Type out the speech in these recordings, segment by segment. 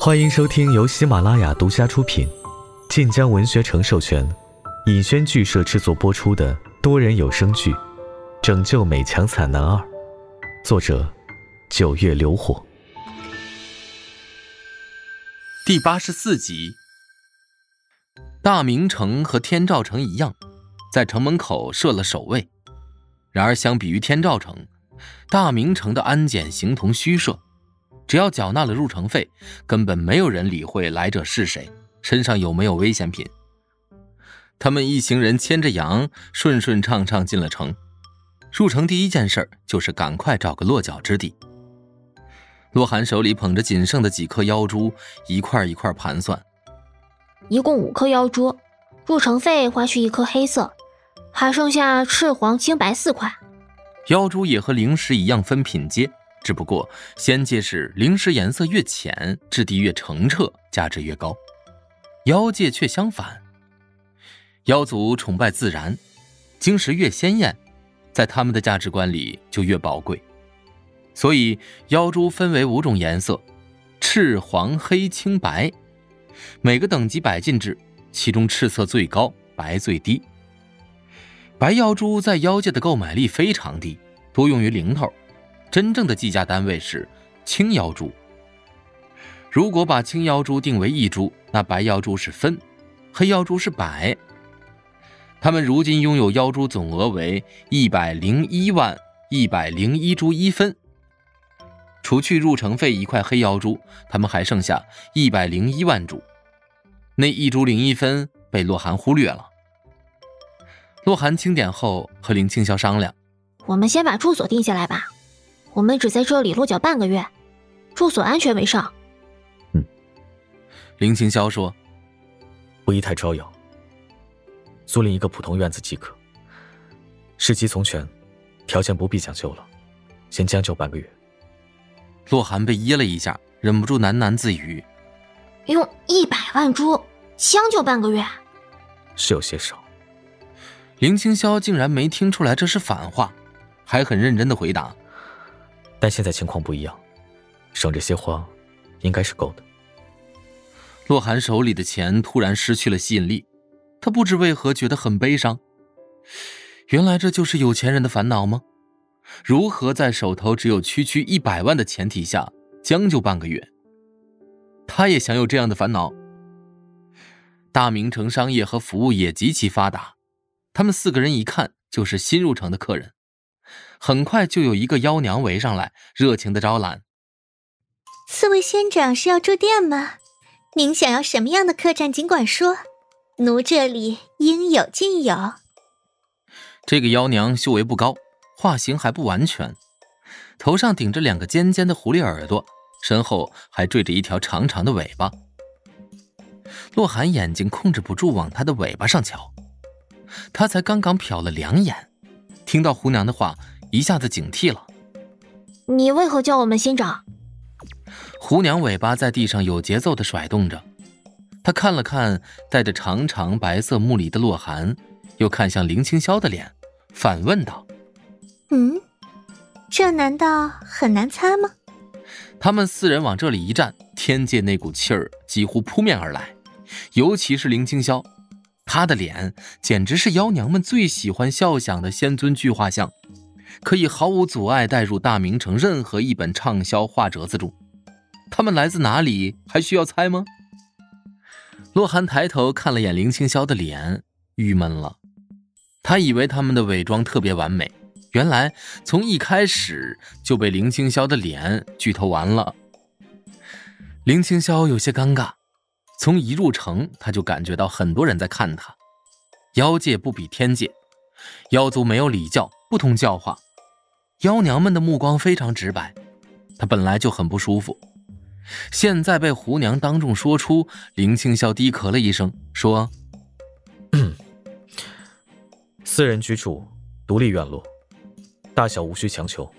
欢迎收听由喜马拉雅独家出品、晋江文学城授权、尹轩剧社制作播出的多人有声剧《拯救美强惨男二》，作者：九月流火，第八十四集。大明城和天照城一样，在城门口设了守卫。然而，相比于天照城，大明城的安检形同虚设。只要缴纳了入城费，根本没有人理会来者是谁，身上有没有危险品。他们一行人牵着羊，顺顺畅畅进了城。入城第一件事就是赶快找个落脚之地。洛寒手里捧着仅剩的几颗妖珠，一块一块盘算。一共五颗妖珠，入城费花去一颗黑色，还剩下赤、黄、青、白四块。妖珠也和灵石一样分品阶。只不过仙界是灵石颜色越浅，质地越澄澈，价值越高；妖界却相反，妖族崇拜自然，晶石越鲜艳，在他们的价值观里就越宝贵。所以妖珠分为五种颜色：赤、黄、黑、青、白，每个等级百进制，其中赤色最高，白最低。白妖珠在妖界的购买力非常低，多用于零头。真正的计价单位是青妖珠。如果把青妖珠定为一株，那白妖珠是分，黑妖珠是百。他们如今拥有妖珠总额为一百零一万一百零一株一分，除去入城费一块黑妖珠，他们还剩下一百零一万株。那一株零一分被洛寒忽略了。洛寒清点后和林青霄商量：“我们先把住所定下来吧。”我们只在这里落脚半个月，住所安全为上。嗯，林清霄说：“不宜太招摇，租赁一个普通院子即可。事急从权，条件不必讲究了，先将就半个月。”洛寒被噎了一下，忍不住喃喃自语：“用一百万株将就半个月，是有些少。”林清霄竟然没听出来这是反话，还很认真的回答。但现在情况不一样，省这些花，应该是够的。洛寒手里的钱突然失去了吸引力，他不知为何觉得很悲伤。原来这就是有钱人的烦恼吗？如何在手头只有区区一百万的前提下将就半个月？他也享有这样的烦恼。大明城商业和服务也极其发达，他们四个人一看就是新入城的客人。很快就有一个妖娘围上来，热情的招揽。四位仙长是要住店吗？您想要什么样的客栈，尽管说，奴这里应有尽有。这个妖娘修为不高，化形还不完全，头上顶着两个尖尖的狐狸耳朵，身后还缀着一条长长的尾巴。洛寒眼睛控制不住往她的尾巴上瞧，他才刚刚瞟了两眼。听到胡娘的话，一下子警惕了。你为何叫我们新长？胡娘尾巴在地上有节奏的甩动着，她看了看带着长长白色木里的洛寒，又看向林清霄的脸，反问道：“嗯，这难道很难猜吗？”他们四人往这里一站，天界那股气儿几乎扑面而来，尤其是林清霄。他的脸简直是妖娘们最喜欢笑想的仙尊巨画像，可以毫无阻碍带入大明城任何一本畅销画折子中。他们来自哪里，还需要猜吗？洛寒抬头看了眼林青霄的脸，郁闷了。他以为他们的伪装特别完美，原来从一开始就被林青霄的脸剧透完了。林青霄有些尴尬。从一入城，他就感觉到很多人在看他。妖界不比天界，妖族没有礼教，不通教化，妖娘们的目光非常直白。他本来就很不舒服，现在被胡娘当众说出，林青霄低咳了一声，说：“私人居住，独立院落，大小无需强求，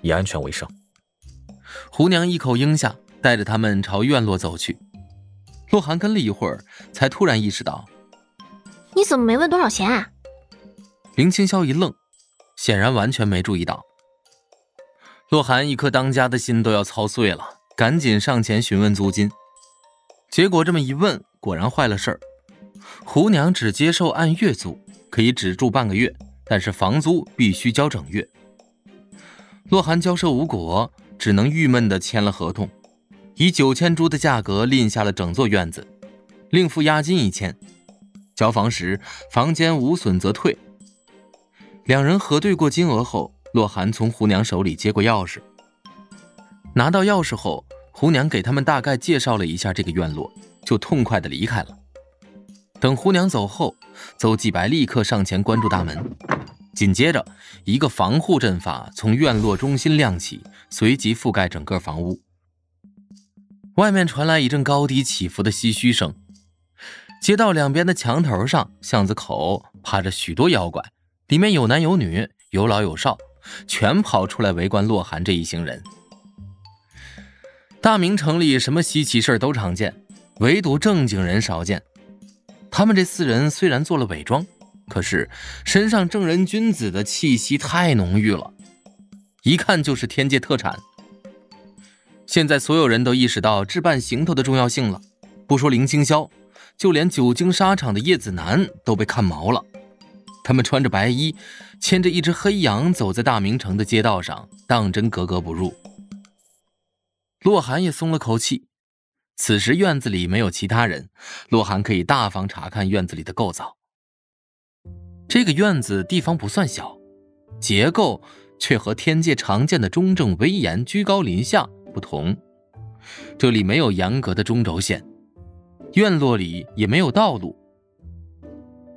以安全为上。”胡娘一口应下，带着他们朝院落走去。洛寒跟了一会儿，才突然意识到：“你怎么没问多少钱？”啊？林青霄一愣，显然完全没注意到。洛寒一颗当家的心都要操碎了，赶紧上前询问租金。结果这么一问，果然坏了事儿。胡娘只接受按月租，可以只住半个月，但是房租必须交整月。洛寒交涉无果，只能郁闷地签了合同，以九千铢的价格赁下了整座院子，另付押金一千。交房时，房间无损则退。两人核对过金额后，洛寒从胡娘手里接过钥匙。拿到钥匙后，胡娘给他们大概介绍了一下这个院落，就痛快地离开了。等胡娘走后，邹继白立刻上前关住大门。紧接着，一个防护阵法从院落中心亮起，随即覆盖整个房屋。外面传来一阵高低起伏的唏嘘声。街道两边的墙头上、巷子口趴着许多妖怪，里面有男有女，有老有少，全跑出来围观洛寒这一行人。大明城里什么稀奇事都常见，唯独正经人少见。他们这四人虽然做了伪装，可是身上正人君子的气息太浓郁了，一看就是天界特产。现在所有人都意识到置办行头的重要性了，不说林青霄，就连久经沙场的叶子楠都被看毛了。他们穿着白衣，牵着一只黑羊，走在大明城的街道上，当真格格不入。洛寒也松了口气。此时院子里没有其他人，洛寒可以大方查看院子里的构造。这个院子地方不算小，结构却和天界常见的中正威严、居高临下不同。这里没有严格的中轴线，院落里也没有道路，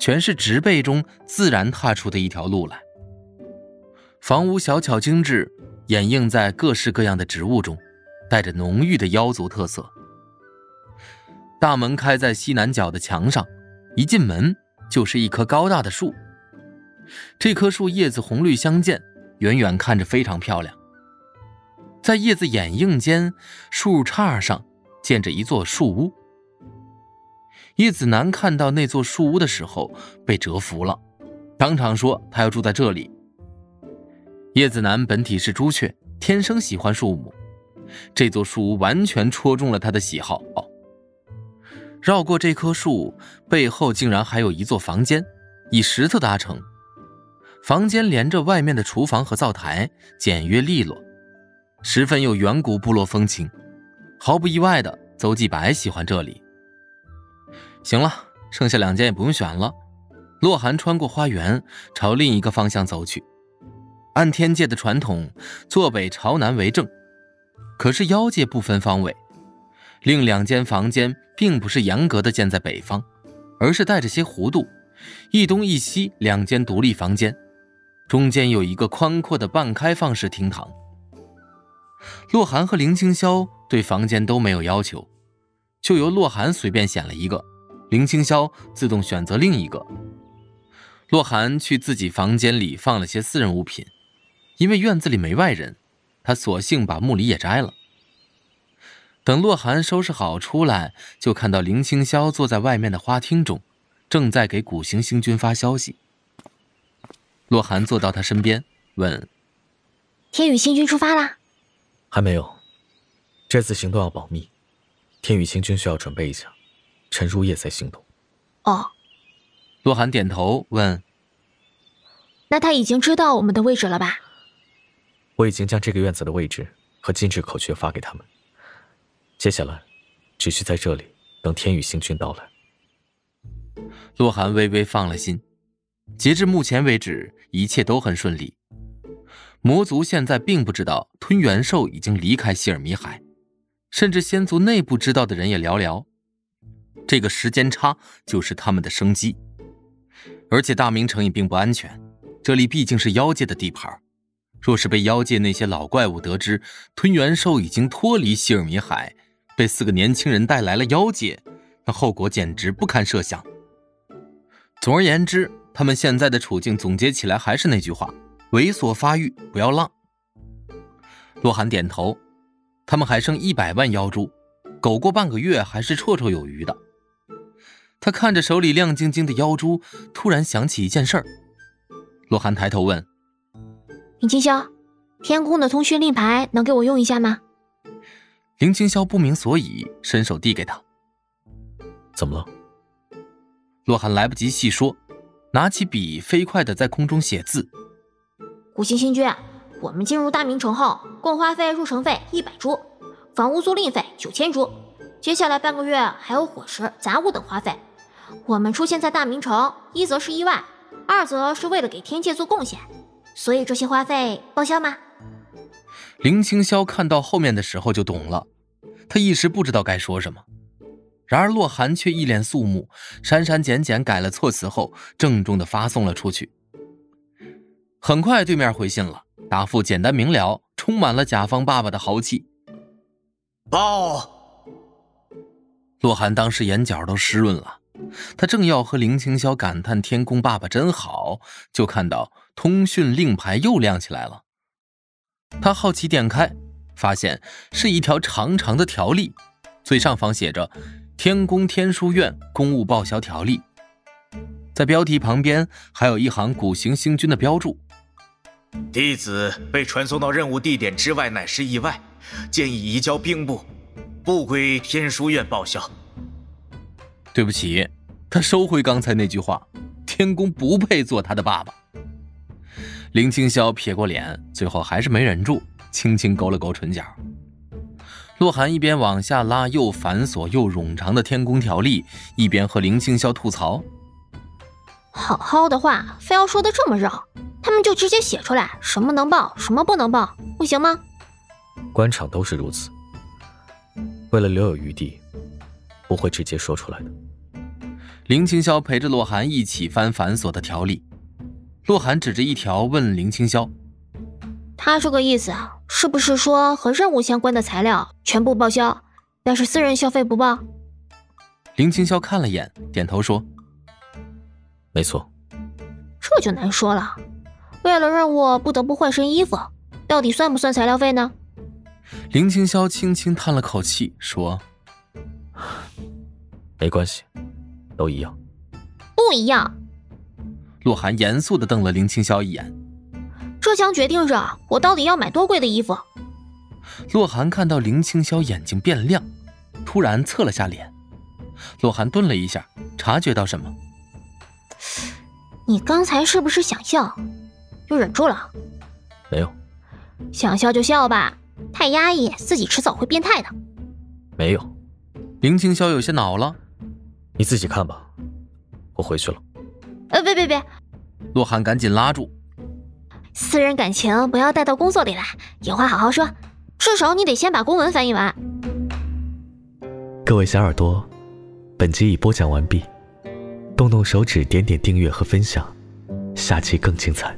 全是植被中自然踏出的一条路来。房屋小巧精致，掩映在各式各样的植物中。带着浓郁的妖族特色。大门开在西南角的墙上，一进门就是一棵高大的树。这棵树叶子红绿相间，远远看着非常漂亮。在叶子掩映间，树杈上建着一座树屋。叶子楠看到那座树屋的时候，被折服了，当场说他要住在这里。叶子楠本体是朱雀，天生喜欢树木。这座树屋完全戳中了他的喜好。绕过这棵树，背后竟然还有一座房间，以石头搭成。房间连着外面的厨房和灶台，简约利落，十分有远古部落风情。毫不意外的，邹继白喜欢这里。行了，剩下两间也不用选了。洛寒穿过花园，朝另一个方向走去。按天界的传统，坐北朝南为正。可是妖界不分方位，另两间房间并不是严格的建在北方，而是带着些弧度，一东一西两间独立房间，中间有一个宽阔的半开放式厅堂。洛寒和林青霄对房间都没有要求，就由洛寒随便选了一个，林青霄自动选择另一个。洛寒去自己房间里放了些私人物品，因为院子里没外人。他索性把木梨也摘了。等洛寒收拾好出来，就看到林青霄坐在外面的花厅中，正在给古行星君发消息。洛寒坐到他身边，问：“天宇星君出发啦？”“还没有，这次行动要保密，天宇星君需要准备一下，趁入夜再行动。”“哦。”洛寒点头问：“那他已经知道我们的位置了吧？”我已经将这个院子的位置和禁制口诀发给他们，接下来只需在这里等天宇星君到来。洛寒微微放了心，截至目前为止，一切都很顺利。魔族现在并不知道吞元兽已经离开希尔米海，甚至仙族内部知道的人也寥寥。这个时间差就是他们的生机。而且大明城也并不安全，这里毕竟是妖界的地盘。若是被妖界那些老怪物得知吞元兽已经脱离希尔米海，被四个年轻人带来了妖界，那后果简直不堪设想。总而言之，他们现在的处境总结起来还是那句话：猥琐发育，不要浪。洛寒点头，他们还剩一百万妖珠，苟过半个月还是绰绰有余的。他看着手里亮晶晶的妖珠，突然想起一件事儿。洛寒抬头问。林清霄，天空的通讯令牌能给我用一下吗？林清霄不明所以，伸手递给他。怎么了？洛寒来不及细说，拿起笔飞快的在空中写字。古星星君，我们进入大明城后，共花费入城费一百株，房屋租赁费九千株，接下来半个月还有伙食、杂物等花费。我们出现在大明城，一则是意外，二则是为了给天界做贡献，所以这些花费报销吗？林青霄看到后面的时候就懂了，他一时不知道该说什么。然而洛寒却一脸肃穆，删删减减改了措辞后，郑重的发送了出去。很快，对面回信了，答复简单明了，充满了甲方爸爸的豪气。报！洛寒当时眼角都湿润了，他正要和林青霄感叹天宫爸爸真好，就看到通讯令牌又亮起来了。他好奇点开，发现是一条长长的条例，最上方写着。天宫天书院公务报销条例，在标题旁边还有一行古行星君的标注：弟子被传送到任务地点之外，乃是意外，建议移交兵部，不归天书院报销。对不起，他收回刚才那句话，天宫不配做他的爸爸。林青霄撇过脸，最后还是没忍住，轻轻勾了勾唇角。洛寒一边往下拉又繁琐又冗长的天宫条例，一边和林青霄吐槽：“好好的话，非要说的这么绕，他们就直接写出来，什么能报，什么不能报，不行吗？”官场都是如此，为了留有余地，不会直接说出来的。林青霄陪着洛寒一起翻繁琐的条例，洛寒指着一条问林青霄。他这个意思啊，是不是说和任务相关的材料全部报销，但是私人消费不报？林青霄看了眼，点头说：“没错。”这就难说了，为了任务不得不换身衣服，到底算不算材料费呢？林青霄轻轻叹了口气，说：“没关系，都一样。”不一样。洛寒严肃的瞪了林青霄一眼。这将决定着我到底要买多贵的衣服。洛寒看到林青霄眼睛变亮，突然侧了下脸。洛寒顿了一下，察觉到什么？你刚才是不是想笑，又忍住了？没有。想笑就笑吧，太压抑，自己迟早会变态的。没有。林青霄有些恼了。你自己看吧，我回去了。呃，别别别！洛寒赶紧拉住。私人感情不要带到工作里来，有话好好说。至少你得先把公文翻译完。各位小耳朵，本集已播讲完毕，动动手指点点订阅和分享，下期更精彩。